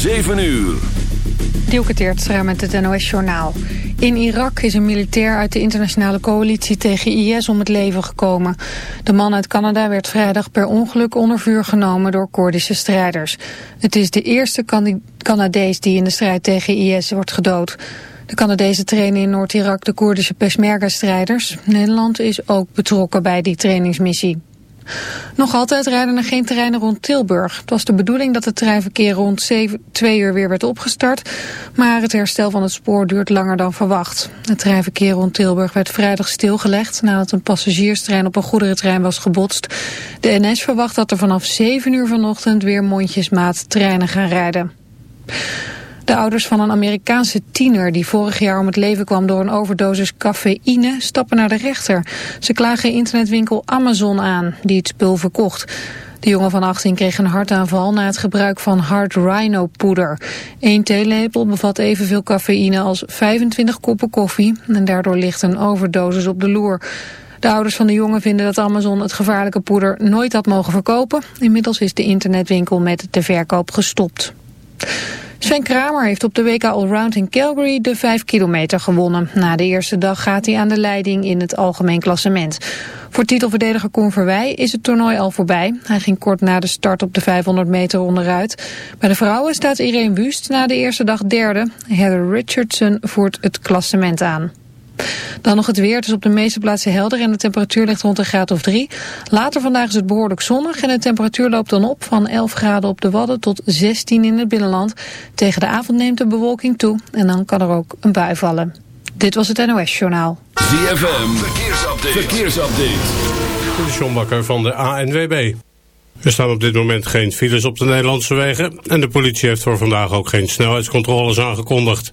7 uur. Dielke Teertstra met het NOS-journaal. In Irak is een militair uit de internationale coalitie tegen IS om het leven gekomen. De man uit Canada werd vrijdag per ongeluk onder vuur genomen door Koerdische strijders. Het is de eerste Canadees die in de strijd tegen IS wordt gedood. De Canadezen trainen in Noord-Irak de Koerdische Peshmerga-strijders. Nederland is ook betrokken bij die trainingsmissie. Nog altijd rijden er geen treinen rond Tilburg. Het was de bedoeling dat het treinverkeer rond 7, 2 uur weer werd opgestart. Maar het herstel van het spoor duurt langer dan verwacht. Het treinverkeer rond Tilburg werd vrijdag stilgelegd... nadat een passagierstrein op een goederentrein was gebotst. De NS verwacht dat er vanaf 7 uur vanochtend weer mondjesmaat treinen gaan rijden. De ouders van een Amerikaanse tiener die vorig jaar om het leven kwam door een overdosis cafeïne stappen naar de rechter. Ze klagen internetwinkel Amazon aan die het spul verkocht. De jongen van 18 kreeg een hartaanval na het gebruik van hard rhino poeder. Eén theelepel bevat evenveel cafeïne als 25 koppen koffie en daardoor ligt een overdosis op de loer. De ouders van de jongen vinden dat Amazon het gevaarlijke poeder nooit had mogen verkopen. Inmiddels is de internetwinkel met de verkoop gestopt. Sven Kramer heeft op de WK Allround in Calgary de 5 kilometer gewonnen. Na de eerste dag gaat hij aan de leiding in het algemeen klassement. Voor titelverdediger Koen Verwij is het toernooi al voorbij. Hij ging kort na de start op de 500 meter onderuit. Bij de vrouwen staat Irene Wust na de eerste dag derde. Heather Richardson voert het klassement aan. Dan nog het weer. Het is op de meeste plaatsen helder en de temperatuur ligt rond een graad of 3. Later vandaag is het behoorlijk zonnig en de temperatuur loopt dan op van 11 graden op de Wadden tot 16 in het binnenland. Tegen de avond neemt de bewolking toe en dan kan er ook een bui vallen. Dit was het NOS Journaal. ZFM, verkeersupdate. verkeersupdate. De John Bakker van de ANWB. Er staan op dit moment geen files op de Nederlandse wegen... en de politie heeft voor vandaag ook geen snelheidscontroles aangekondigd.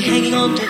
hanging on to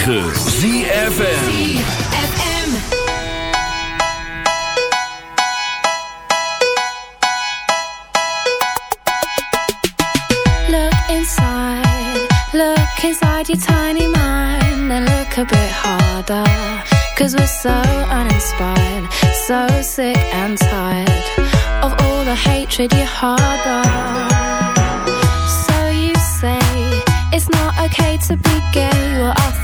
106.9 ZFM Look inside your tiny mind and look a bit harder. Cause we're so uninspired, so sick and tired of all the hatred you harbor. So you say it's not okay to be gay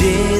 Day